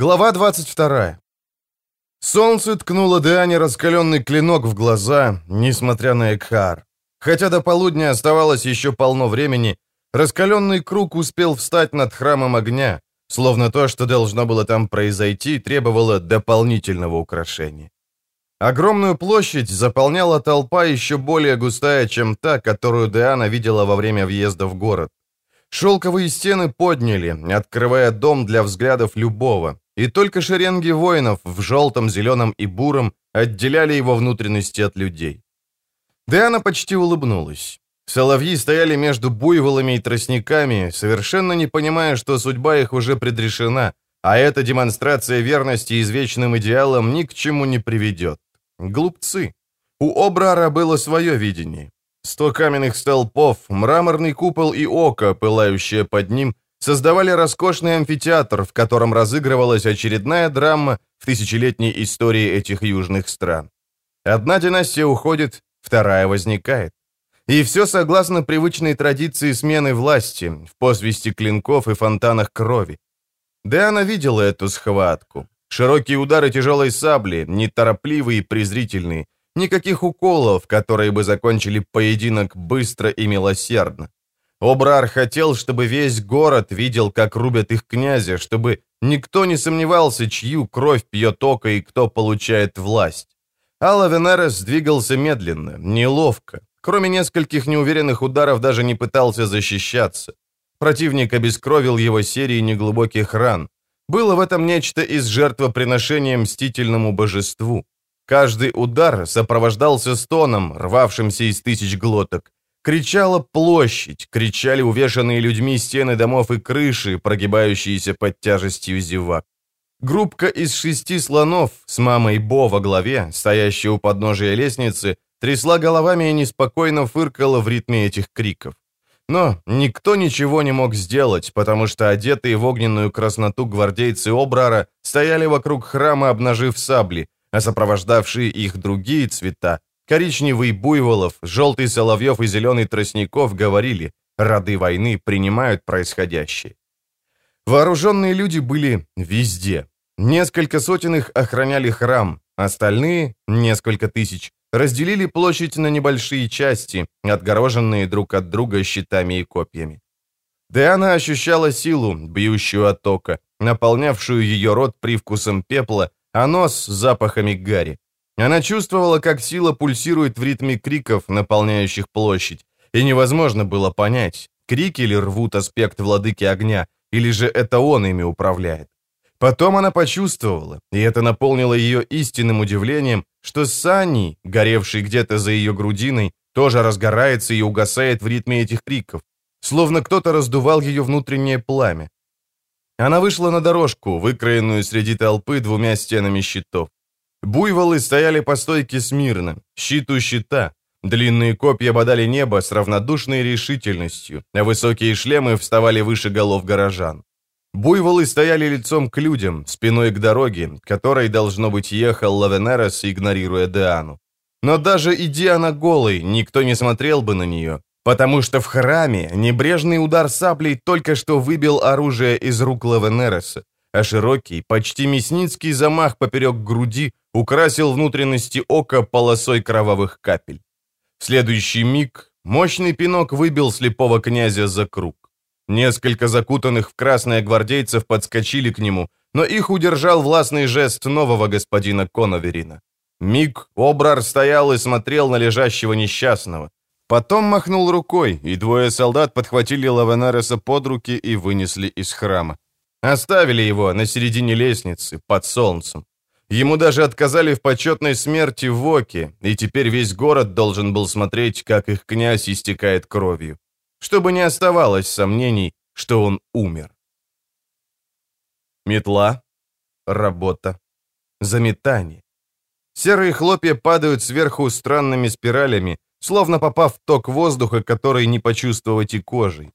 Глава 22. Солнце ткнуло Диане раскаленный клинок в глаза, несмотря на Экхар. Хотя до полудня оставалось еще полно времени, раскаленный круг успел встать над храмом огня, словно то, что должно было там произойти, требовало дополнительного украшения. Огромную площадь заполняла толпа еще более густая, чем та, которую Диана видела во время въезда в город. Шелковые стены подняли, открывая дом для взглядов любого, и только шеренги воинов в желтом, зеленом и буром отделяли его внутренности от людей. Диана почти улыбнулась. Соловьи стояли между буйволами и тростниками, совершенно не понимая, что судьба их уже предрешена, а эта демонстрация верности извечным идеалам ни к чему не приведет. Глупцы. У Обрара было свое видение. Сто каменных столпов, мраморный купол и око, пылающее под ним, создавали роскошный амфитеатр, в котором разыгрывалась очередная драма в тысячелетней истории этих южных стран. Одна династия уходит, вторая возникает. И все согласно привычной традиции смены власти, в посвисте клинков и фонтанах крови. Диана видела эту схватку. Широкие удары тяжелой сабли, неторопливые и презрительные, Никаких уколов, которые бы закончили поединок быстро и милосердно. Обрар хотел, чтобы весь город видел, как рубят их князя, чтобы никто не сомневался, чью кровь пьет око и кто получает власть. Алла Венерес двигался медленно, неловко. Кроме нескольких неуверенных ударов даже не пытался защищаться. Противник обескровил его серией неглубоких ран. Было в этом нечто из жертвоприношения мстительному божеству. Каждый удар сопровождался стоном, рвавшимся из тысяч глоток. Кричала площадь, кричали увешанные людьми стены домов и крыши, прогибающиеся под тяжестью зевак. Группка из шести слонов с мамой Бо во главе, стоящая у подножия лестницы, трясла головами и неспокойно фыркала в ритме этих криков. Но никто ничего не мог сделать, потому что одетые в огненную красноту гвардейцы Обрара стояли вокруг храма, обнажив сабли, а сопровождавшие их другие цвета, коричневый буйволов, желтый соловьев и зеленый тростников говорили, роды войны принимают происходящее. Вооруженные люди были везде. Несколько сотен их охраняли храм, остальные, несколько тысяч, разделили площадь на небольшие части, отгороженные друг от друга щитами и копьями. Диана ощущала силу, бьющую от тока, наполнявшую ее рот привкусом пепла а нос запахами гари. Она чувствовала, как сила пульсирует в ритме криков, наполняющих площадь, и невозможно было понять, крики ли рвут аспект владыки огня, или же это он ими управляет. Потом она почувствовала, и это наполнило ее истинным удивлением, что Санни, горевший где-то за ее грудиной, тоже разгорается и угасает в ритме этих криков, словно кто-то раздувал ее внутреннее пламя. Она вышла на дорожку, выкроенную среди толпы двумя стенами щитов. Буйволы стояли по стойке смирно, щит у щита. Длинные копья бодали небо с равнодушной решительностью, а высокие шлемы вставали выше голов горожан. Буйволы стояли лицом к людям, спиной к дороге, которой, должно быть, ехал Лавенерос, игнорируя Деану. Но даже идя она голой, никто не смотрел бы на нее, Потому что в храме небрежный удар саблей только что выбил оружие из рук Лавенереса, а широкий, почти мясницкий замах поперек груди украсил внутренности ока полосой кровавых капель. В следующий миг мощный пинок выбил слепого князя за круг. Несколько закутанных в красное гвардейцев подскочили к нему, но их удержал властный жест нового господина Коноверина. Миг Обрар стоял и смотрел на лежащего несчастного. Потом махнул рукой, и двое солдат подхватили Лавенареса под руки и вынесли из храма. Оставили его на середине лестницы, под солнцем. Ему даже отказали в почетной смерти в Оке, и теперь весь город должен был смотреть, как их князь истекает кровью. Чтобы не оставалось сомнений, что он умер. Метла, работа, заметание. Серые хлопья падают сверху странными спиралями, словно попав в ток воздуха, который не почувствовать и кожей.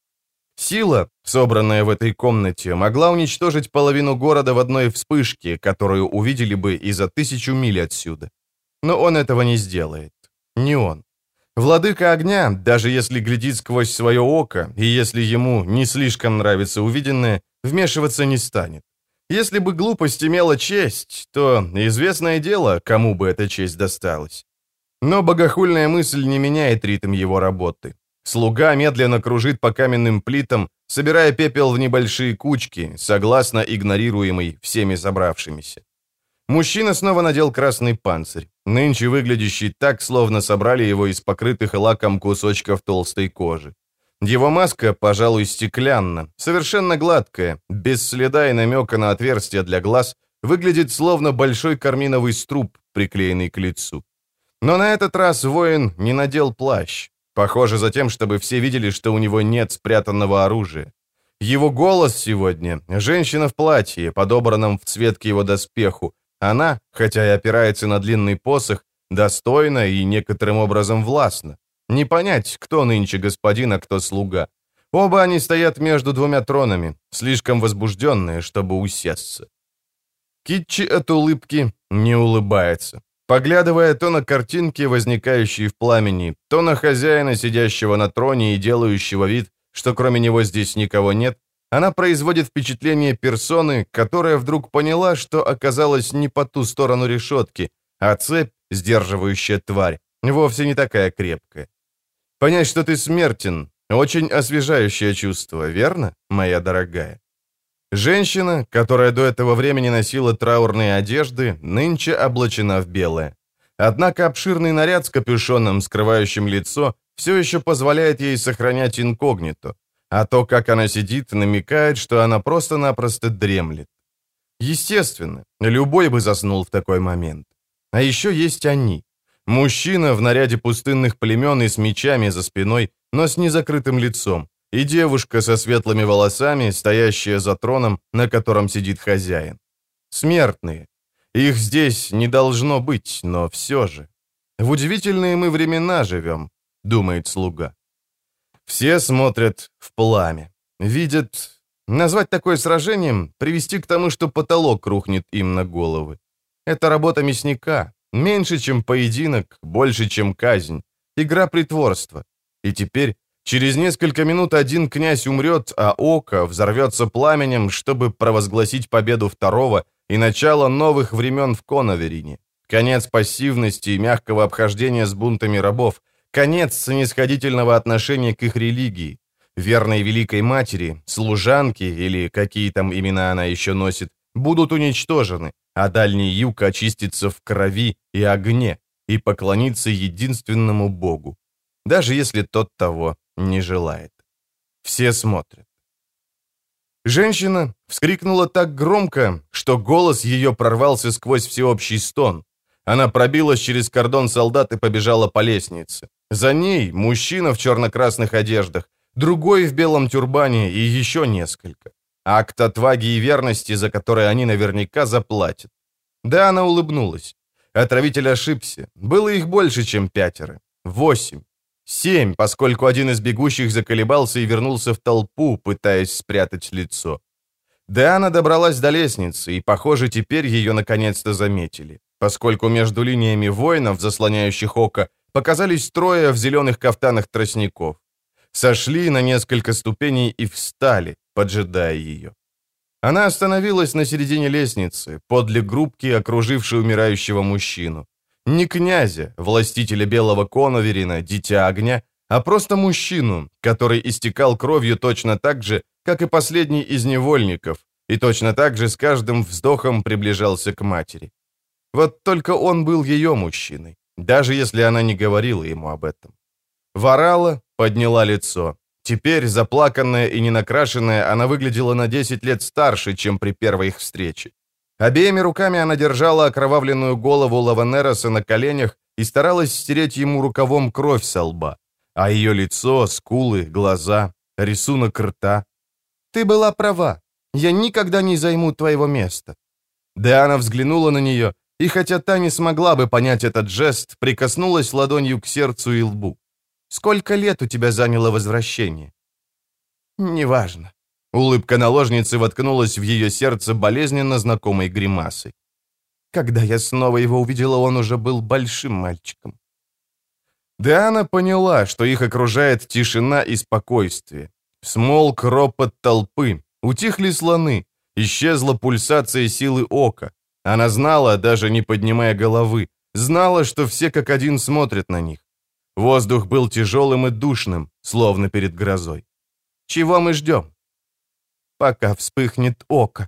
Сила, собранная в этой комнате, могла уничтожить половину города в одной вспышке, которую увидели бы и за тысячу миль отсюда. Но он этого не сделает. Не он. Владыка огня, даже если глядит сквозь свое око, и если ему не слишком нравится увиденное, вмешиваться не станет. Если бы глупость имела честь, то известное дело, кому бы эта честь досталась. Но богохульная мысль не меняет ритм его работы. Слуга медленно кружит по каменным плитам, собирая пепел в небольшие кучки, согласно игнорируемой всеми собравшимися. Мужчина снова надел красный панцирь, нынче выглядящий так, словно собрали его из покрытых лаком кусочков толстой кожи. Его маска, пожалуй, стеклянна, совершенно гладкая, без следа и намека на отверстие для глаз, выглядит словно большой карминовый струп, приклеенный к лицу. Но на этот раз воин не надел плащ. Похоже за тем, чтобы все видели, что у него нет спрятанного оружия. Его голос сегодня — женщина в платье, подобранном в цвет к его доспеху, она, хотя и опирается на длинный посох, достойна и некоторым образом властна. Не понять, кто нынче господин, а кто слуга. Оба они стоят между двумя тронами, слишком возбужденные, чтобы усесться. Китчи от улыбки не улыбается, поглядывая то на картинки, возникающие в пламени, то на хозяина, сидящего на троне и делающего вид, что кроме него здесь никого нет, она производит впечатление персоны, которая вдруг поняла, что оказалась не по ту сторону решетки, а цепь, сдерживающая тварь, вовсе не такая крепкая. Понять, что ты смертен, очень освежающее чувство, верно, моя дорогая? Женщина, которая до этого времени носила траурные одежды, нынче облачена в белое. Однако обширный наряд с капюшоном, скрывающим лицо, все еще позволяет ей сохранять инкогнито, а то, как она сидит, намекает, что она просто-напросто дремлет. Естественно, любой бы заснул в такой момент. А еще есть они. Мужчина в наряде пустынных племен и с мечами за спиной, но с незакрытым лицом, и девушка со светлыми волосами, стоящая за троном, на котором сидит хозяин. Смертные. Их здесь не должно быть, но все же. В удивительные мы времена живем, думает слуга. Все смотрят в пламя. Видят... Назвать такое сражением — привести к тому, что потолок рухнет им на головы. Это работа мясника. Меньше, чем поединок, больше, чем казнь. Игра притворства. И теперь, через несколько минут один князь умрет, а око взорвется пламенем, чтобы провозгласить победу второго и начало новых времен в Коноверине. Конец пассивности и мягкого обхождения с бунтами рабов — Конец снисходительного отношения к их религии. Верной Великой Матери, служанки или какие там имена она еще носит, будут уничтожены, а дальний юг очистится в крови и огне и поклонится единственному Богу, даже если тот того не желает. Все смотрят. Женщина вскрикнула так громко, что голос ее прорвался сквозь всеобщий стон. Она пробилась через кордон солдат и побежала по лестнице. За ней мужчина в черно-красных одеждах, другой в белом тюрбане и еще несколько. Акт отваги и верности, за который они наверняка заплатят. Да, она улыбнулась. Отравитель ошибся. Было их больше, чем пятеро. Восемь. Семь, поскольку один из бегущих заколебался и вернулся в толпу, пытаясь спрятать лицо. Диана добралась до лестницы, и, похоже, теперь ее наконец-то заметили, поскольку между линиями воинов, заслоняющих око, показались трое в зеленых кафтанах тростников. Сошли на несколько ступеней и встали, поджидая ее. Она остановилась на середине лестницы, подле группки, окружившей умирающего мужчину. Не князя, властителя белого коноверина, дитя огня, а просто мужчину, который истекал кровью точно так же, как и последний из невольников, и точно так же с каждым вздохом приближался к матери. Вот только он был ее мужчиной даже если она не говорила ему об этом. Варала подняла лицо. Теперь, заплаканная и ненакрашенная, она выглядела на 10 лет старше, чем при первой их встрече. Обеими руками она держала окровавленную голову Лаванероса на коленях и старалась стереть ему рукавом кровь со лба. А ее лицо, скулы, глаза, рисунок рта. «Ты была права. Я никогда не займу твоего места». Диана взглянула на нее, и хотя та не смогла бы понять этот жест, прикоснулась ладонью к сердцу и лбу. «Сколько лет у тебя заняло возвращение?» «Неважно». Улыбка наложницы воткнулась в ее сердце болезненно знакомой гримасой. Когда я снова его увидела, он уже был большим мальчиком. Диана поняла, что их окружает тишина и спокойствие. Смолк ропот толпы, утихли слоны, Исчезла пульсация силы ока. Она знала, даже не поднимая головы, знала, что все как один смотрят на них. Воздух был тяжелым и душным, словно перед грозой. Чего мы ждем? Пока вспыхнет око.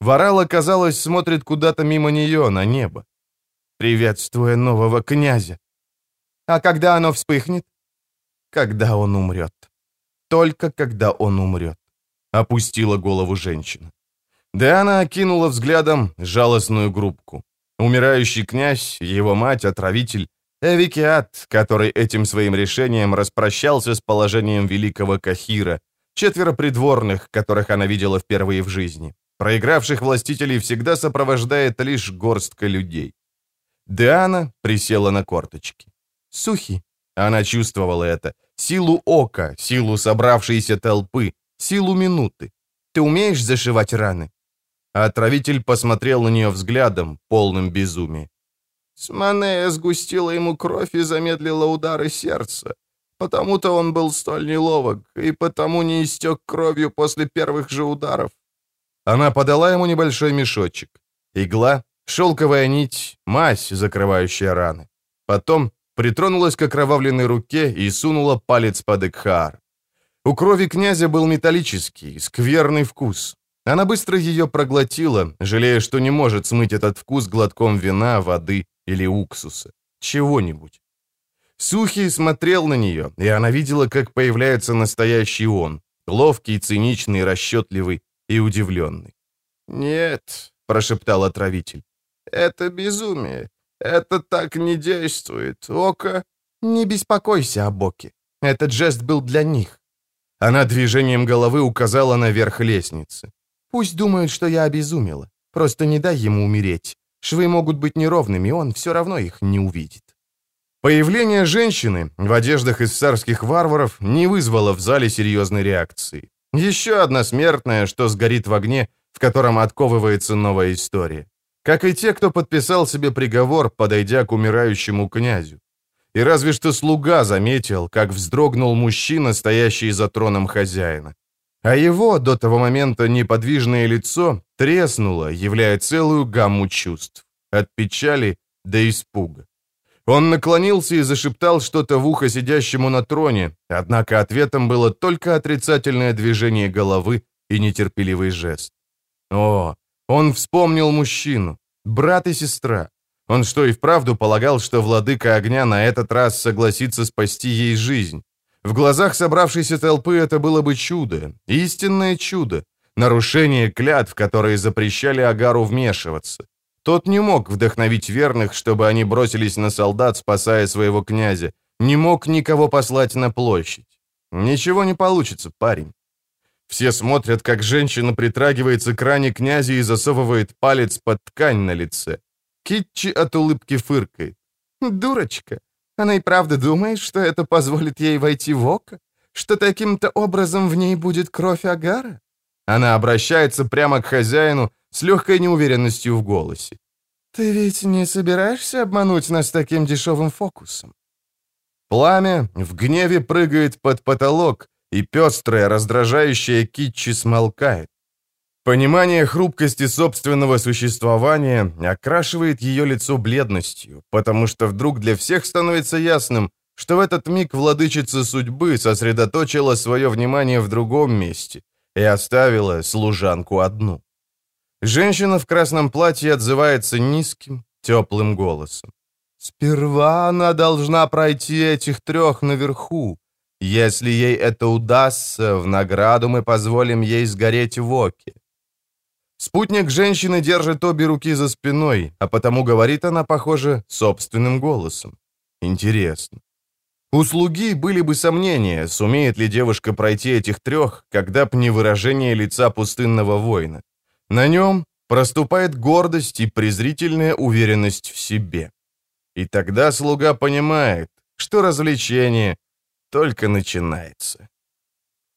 Варала, казалось, смотрит куда-то мимо нее, на небо. Приветствуя нового князя. А когда оно вспыхнет? Когда он умрет. Только когда он умрет. Опустила голову женщина. Диана окинула взглядом жалостную группку. Умирающий князь, его мать, отравитель, Эвикиат, который этим своим решением распрощался с положением великого Кахира, четверо придворных, которых она видела впервые в жизни. Проигравших властителей всегда сопровождает лишь горстка людей. Диана присела на корточки. Сухи. Она чувствовала это. Силу ока, силу собравшейся толпы, силу минуты. Ты умеешь зашивать раны? А отравитель посмотрел на нее взглядом, полным безумия. Сманея сгустила ему кровь и замедлила удары сердца. Потому-то он был столь неловок, и потому не истек кровью после первых же ударов. Она подала ему небольшой мешочек. Игла, шелковая нить, мазь, закрывающая раны. Потом притронулась к окровавленной руке и сунула палец под Экхар. У крови князя был металлический, скверный вкус. Она быстро ее проглотила, жалея, что не может смыть этот вкус глотком вина, воды или уксуса. Чего-нибудь. Сухий смотрел на нее, и она видела, как появляется настоящий он, ловкий, циничный, расчетливый и удивленный. «Нет», — прошептал отравитель, — «это безумие. Это так не действует. Око...» «Не беспокойся об Оке. Этот жест был для них». Она движением головы указала наверх лестницы. «Пусть думают, что я обезумела. Просто не дай ему умереть. Швы могут быть неровными, он все равно их не увидит. Появление женщины в одеждах из царских варваров не вызвало в зале серьезной реакции. Еще одна смертная, что сгорит в огне, в котором отковывается новая история. Как и те, кто подписал себе приговор, подойдя к умирающему князю. И разве что слуга заметил, как вздрогнул мужчина, стоящий за троном хозяина. А его до того момента неподвижное лицо треснуло, являя целую гамму чувств. От печали до испуга. Он наклонился и зашептал что-то в ухо сидящему на троне, однако ответом было только отрицательное движение головы и нетерпеливый жест. О, он вспомнил мужчину, брат и сестра. Он что, и вправду полагал, что владыка огня на этот раз согласится спасти ей жизнь? В глазах собравшейся толпы это было бы чудо, истинное чудо, нарушение клятв, которые запрещали Агару вмешиваться. Тот не мог вдохновить верных, чтобы они бросились на солдат, спасая своего князя, не мог никого послать на площадь. Ничего не получится, парень. Все смотрят, как женщина притрагивается к ране князя и засовывает палец под ткань на лице. Китчи от улыбки фыркает. «Дурочка, она и правда думает, что это позволит ей войти в око? Что таким-то образом в ней будет кровь Агара? Она обращается прямо к хозяину с легкой неуверенностью в голосе. «Ты ведь не собираешься обмануть нас таким дешевым фокусом?» Пламя в гневе прыгает под потолок, и пестрая, раздражающая китчи смолкает. Понимание хрупкости собственного существования окрашивает ее лицо бледностью, потому что вдруг для всех становится ясным, что в этот миг владычица судьбы сосредоточила свое внимание в другом месте и оставила служанку одну. Женщина в красном платье отзывается низким, теплым голосом. «Сперва она должна пройти этих трех наверху. Если ей это удастся, в награду мы позволим ей сгореть в оке. Спутник женщины держит обе руки за спиной, а потому говорит она, похоже, собственным голосом. Интересно. У слуги были бы сомнения, сумеет ли девушка пройти этих трех, когда б не выражение лица пустынного воина. На нем проступает гордость и презрительная уверенность в себе. И тогда слуга понимает, что развлечение только начинается.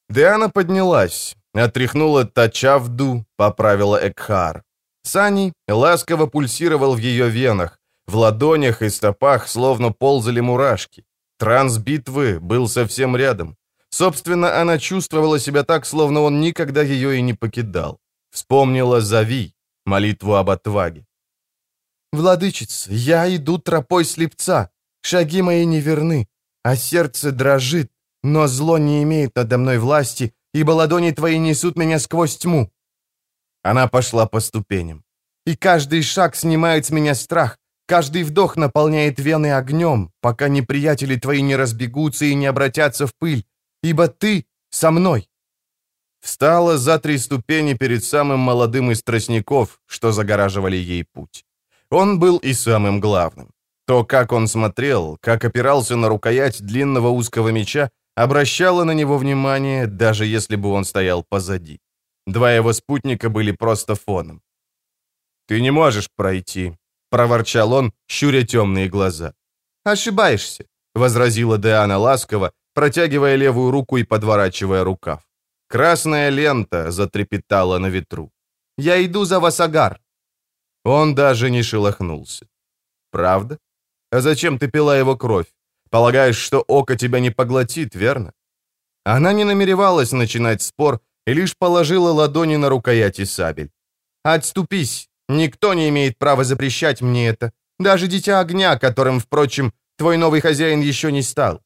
Диана поднялась, Отряхнула Тачавду, поправила Экхар. Сани ласково пульсировал в ее венах. В ладонях и стопах словно ползали мурашки. Транс битвы был совсем рядом. Собственно, она чувствовала себя так, словно он никогда ее и не покидал. Вспомнила «Зови», молитву об отваге. «Владычица, я иду тропой слепца, шаги мои неверны, а сердце дрожит, но зло не имеет надо мной власти, ибо ладони твои несут меня сквозь тьму». Она пошла по ступеням. «И каждый шаг снимает с меня страх, каждый вдох наполняет вены огнем, пока неприятели твои не разбегутся и не обратятся в пыль, ибо ты со мной». Встала за три ступени перед самым молодым из тростников, что загораживали ей путь. Он был и самым главным. То, как он смотрел, как опирался на рукоять длинного узкого меча, обращало на него внимание, даже если бы он стоял позади. Два его спутника были просто фоном. «Ты не можешь пройти», — проворчал он, щуря темные глаза. «Ошибаешься», — возразила Диана ласково, протягивая левую руку и подворачивая рукав. Красная лента затрепетала на ветру. «Я иду за Васагар». Он даже не шелохнулся. «Правда? А зачем ты пила его кровь? Полагаешь, что око тебя не поглотит, верно?» Она не намеревалась начинать спор и лишь положила ладони на рукояти сабель. «Отступись! Никто не имеет права запрещать мне это. Даже дитя огня, которым, впрочем, твой новый хозяин еще не стал».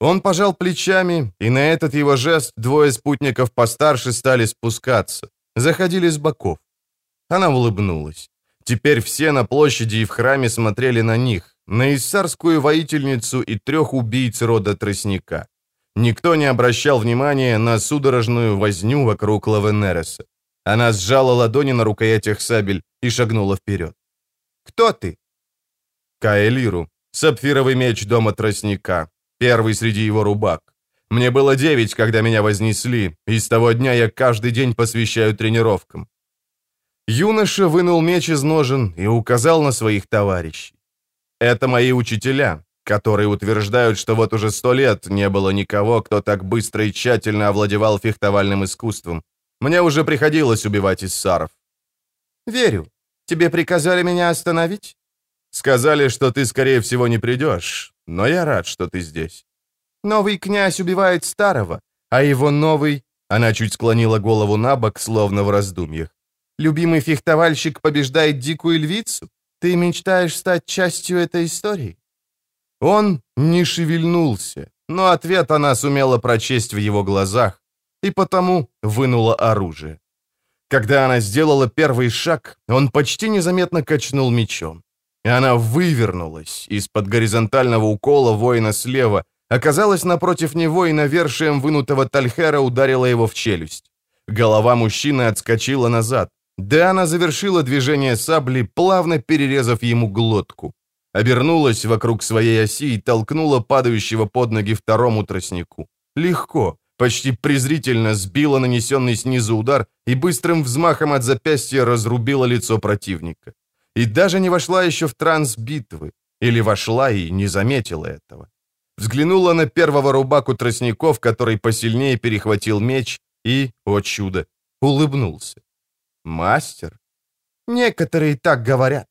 Он пожал плечами, и на этот его жест двое спутников постарше стали спускаться, заходили с боков. Она улыбнулась. Теперь все на площади и в храме смотрели на них, на иссарскую воительницу и трех убийц рода тростника. Никто не обращал внимания на судорожную возню вокруг Лавенереса. Она сжала ладони на рукоятях сабель и шагнула вперед. «Кто ты?» Каэлиру, сапфировый меч дома тростника, первый среди его рубак. Мне было девять, когда меня вознесли, и с того дня я каждый день посвящаю тренировкам. Юноша вынул меч из ножен и указал на своих товарищей. Это мои учителя, которые утверждают, что вот уже сто лет не было никого, кто так быстро и тщательно овладевал фехтовальным искусством. Мне уже приходилось убивать иссаров. «Верю. Тебе приказали меня остановить?» «Сказали, что ты, скорее всего, не придешь, но я рад, что ты здесь». «Новый князь убивает старого, а его новый...» Она чуть склонила голову на бок, словно в раздумьях. Любимый фехтовальщик побеждает дикую львицу? Ты мечтаешь стать частью этой истории?» Он не шевельнулся, но ответ она сумела прочесть в его глазах, и потому вынула оружие. Когда она сделала первый шаг, он почти незаметно качнул мечом. И она вывернулась из-под горизонтального укола воина слева, оказалась напротив него и навершием вынутого тальхера ударила его в челюсть. Голова мужчины отскочила назад. Да она завершила движение сабли, плавно перерезав ему глотку. Обернулась вокруг своей оси и толкнула падающего под ноги второму тростнику. Легко, почти презрительно сбила нанесенный снизу удар и быстрым взмахом от запястья разрубила лицо противника. И даже не вошла еще в транс битвы. Или вошла и не заметила этого. Взглянула на первого рубаку тростников, который посильнее перехватил меч, и, о чудо, улыбнулся. Мастер? Некоторые так говорят.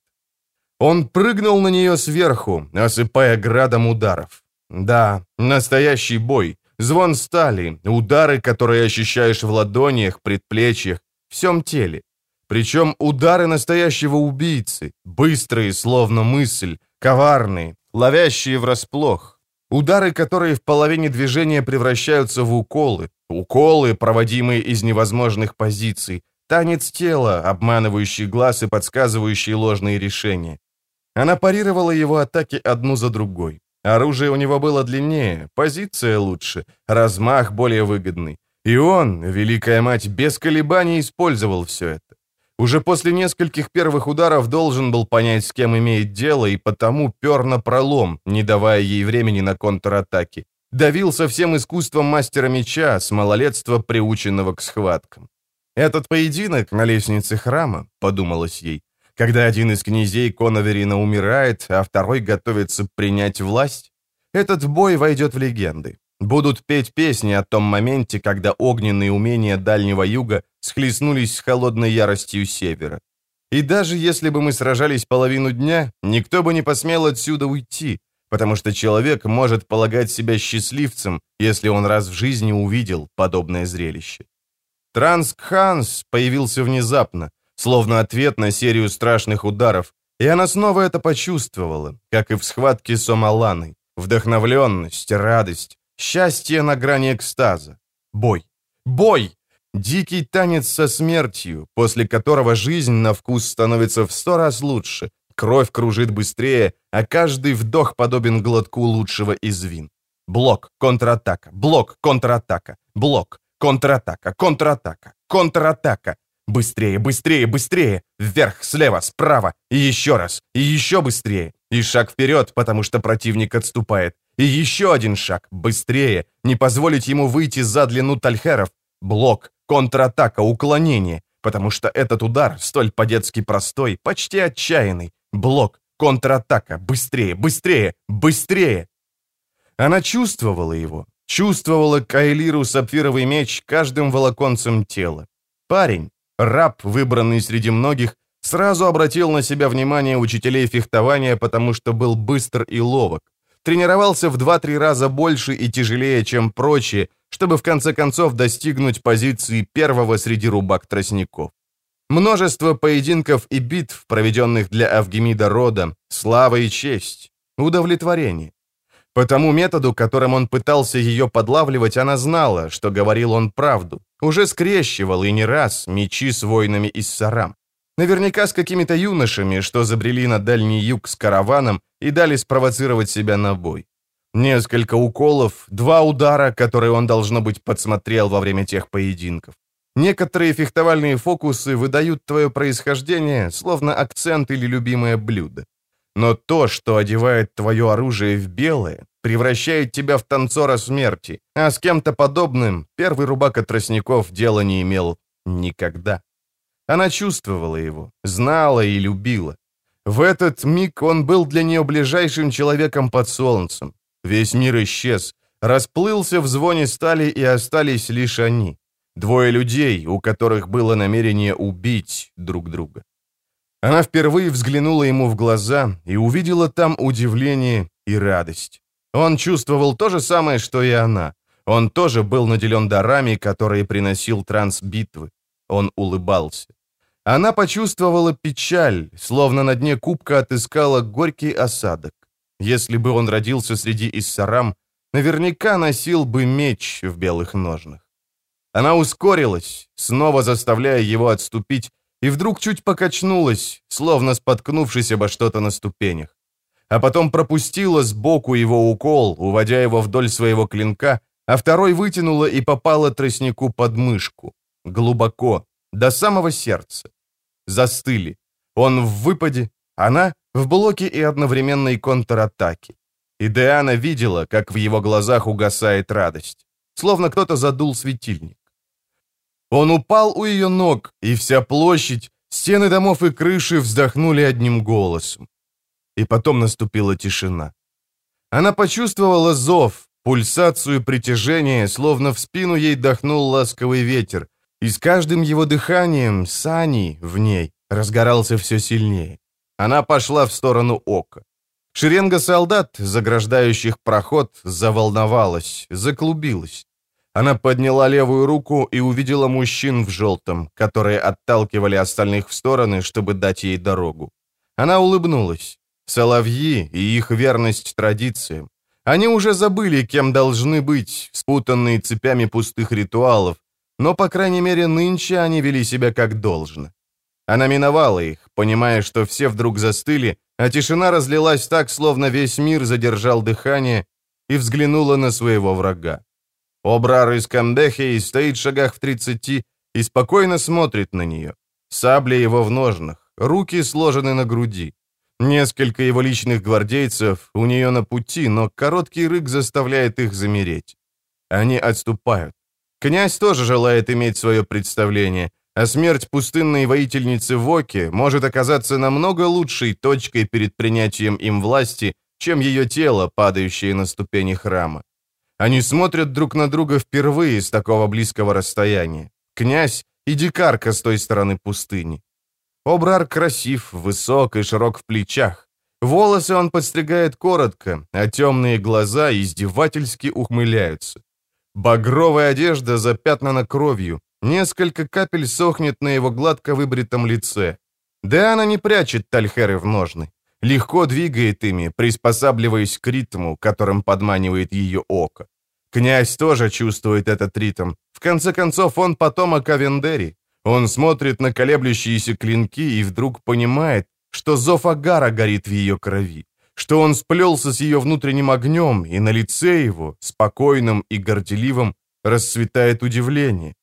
Он прыгнул на нее сверху, осыпая градом ударов. Да, настоящий бой. Звон стали, удары, которые ощущаешь в ладонях, предплечьях, всем теле. Причем удары настоящего убийцы, быстрые, словно мысль, коварные, ловящие врасплох. Удары, которые в половине движения превращаются в уколы, уколы, проводимые из невозможных позиций, Танец тела, обманывающий глаз и подсказывающий ложные решения. Она парировала его атаки одну за другой. Оружие у него было длиннее, позиция лучше, размах более выгодный. И он, Великая Мать, без колебаний использовал все это. Уже после нескольких первых ударов должен был понять, с кем имеет дело, и потому пер на пролом, не давая ей времени на контратаки. Давил со всем искусством мастера меча, с малолетства приученного к схваткам. «Этот поединок на лестнице храма», — подумалось ей, когда один из князей Коноверина умирает, а второй готовится принять власть. Этот бой войдет в легенды. Будут петь песни о том моменте, когда огненные умения Дальнего Юга схлестнулись с холодной яростью Севера. И даже если бы мы сражались половину дня, никто бы не посмел отсюда уйти, потому что человек может полагать себя счастливцем, если он раз в жизни увидел подобное зрелище. Транск-Ханс появился внезапно, словно ответ на серию страшных ударов, и она снова это почувствовала, как и в схватке с Омаланой. Вдохновленность, радость, счастье на грани экстаза. Бой. Бой! Дикий танец со смертью, после которого жизнь на вкус становится в сто раз лучше, кровь кружит быстрее, а каждый вдох подобен глотку лучшего из вин. Блок, контратака, блок, контратака, блок, контратака, контратака, контратака. Быстрее, быстрее, быстрее! Вверх, слева, справа, и еще раз, и еще быстрее. И шаг вперед, потому что противник отступает. И еще один шаг, быстрее, не позволить ему выйти за длину тальхеров. Блок, контратака, уклонение, потому что этот удар, столь по-детски простой, почти отчаянный. Блок, контратака, быстрее, быстрее, быстрее. Она чувствовала его, чувствовала Кайлиру сапфировый меч каждым волоконцем тела. Парень, раб, выбранный среди многих, сразу обратил на себя внимание учителей фехтования, потому что был быстр и ловок. Тренировался в 2-3 раза больше и тяжелее, чем прочие, чтобы в конце концов достигнуть позиции первого среди рубак-тростников. Множество поединков и битв, проведенных для Авгемида рода, слава и честь, удовлетворение. По тому методу, которым он пытался ее подлавливать, она знала, что говорил он правду. Уже скрещивал и не раз мечи с воинами из Сарам. Наверняка с какими-то юношами, что забрели на дальний юг с караваном и дали спровоцировать себя на бой. Несколько уколов, два удара, которые он, должно быть, подсмотрел во время тех поединков. Некоторые фехтовальные фокусы выдают твое происхождение, словно акцент или любимое блюдо. Но то, что одевает твое оружие в белое, превращает тебя в танцора смерти, а с кем-то подобным первый рубака тростников дела не имел никогда. Она чувствовала его, знала и любила. В этот миг он был для нее ближайшим человеком под солнцем. Весь мир исчез, расплылся в звоне стали и остались лишь они. Двое людей, у которых было намерение убить друг друга. Она впервые взглянула ему в глаза и увидела там удивление и радость. Он чувствовал то же самое, что и она. Он тоже был наделен дарами, которые приносил трансбитвы. Он улыбался. Она почувствовала печаль, словно на дне кубка отыскала горький осадок. Если бы он родился среди иссарам, наверняка носил бы меч в белых ножнах. Она ускорилась, снова заставляя его отступить, и вдруг чуть покачнулась, словно споткнувшись обо что-то на ступенях. А потом пропустила сбоку его укол, уводя его вдоль своего клинка, а второй вытянула и попала тростнику под мышку. Глубоко, до самого сердца. Застыли. Он в выпаде, она в блоке и одновременной контратаке. И Диана видела, как в его глазах угасает радость. Словно кто-то задул светильник. Он упал у ее ног, и вся площадь, стены домов и крыши вздохнули одним голосом. И потом наступила тишина. Она почувствовала зов, пульсацию притяжения, словно в спину ей дохнул ласковый ветер, и с каждым его дыханием Сани в ней разгорался все сильнее. Она пошла в сторону ока. Шеренга солдат, заграждающих проход, заволновалась, заклубилась. Она подняла левую руку и увидела мужчин в желтом, которые отталкивали остальных в стороны, чтобы дать ей дорогу. Она улыбнулась. Соловьи и их верность традициям. Они уже забыли, кем должны быть, спутанные цепями пустых ритуалов, но, по крайней мере, нынче они вели себя как должно. Она миновала их, понимая, что все вдруг застыли, а тишина разлилась так, словно весь мир задержал дыхание, и взглянула на своего врага. Обрар из Камдехи стоит в шагах в тридцати и спокойно смотрит на нее. Сабля его в ножнах, руки сложены на груди. Несколько его личных гвардейцев у нее на пути, но короткий рык заставляет их замереть. Они отступают. Князь тоже желает иметь свое представление, а смерть пустынной воительницы Воки может оказаться намного лучшей точкой перед принятием им власти, чем ее тело, падающее на ступени храма. Они смотрят друг на друга впервые с такого близкого расстояния. Князь и дикарка с той стороны пустыни. Обрар красив, высок и широк в плечах. Волосы он подстригает коротко, а темные глаза издевательски ухмыляются. Багровая одежда запятнана кровью, Несколько капель сохнет на его гладко выбритом лице. Диана не прячет тальхеры в ножны. Легко двигает ими, приспосабливаясь к ритму, которым подманивает ее око. Князь тоже чувствует этот ритм. В конце концов, он потомок Авендери. Он смотрит на колеблющиеся клинки и вдруг понимает, что зов Агара горит в ее крови, что он сплелся с ее внутренним огнем, и на лице его, спокойным и горделивым, расцветает удивление.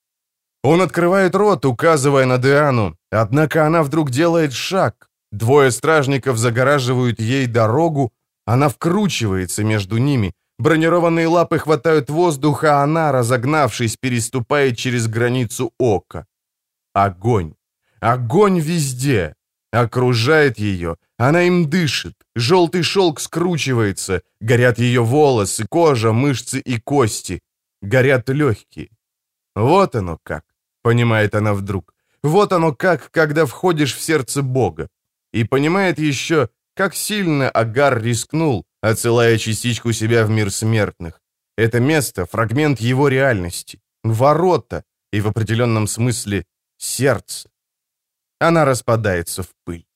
Он открывает рот, указывая на Диану, однако она вдруг делает шаг. Двое стражников загораживают ей дорогу, она вкручивается между ними. Бронированные лапы хватают воздуха, а она, разогнавшись, переступает через границу ока. Огонь. Огонь везде. Окружает ее. Она им дышит. Желтый шелк скручивается. Горят ее волосы, кожа, мышцы и кости. Горят легкие. Вот оно как, понимает она вдруг. Вот оно как, когда входишь в сердце Бога. И понимает еще, как сильно Агар рискнул, отсылая частичку себя в мир смертных. Это место — фрагмент его реальности, ворота и в определенном смысле сердце. Она распадается в пыль.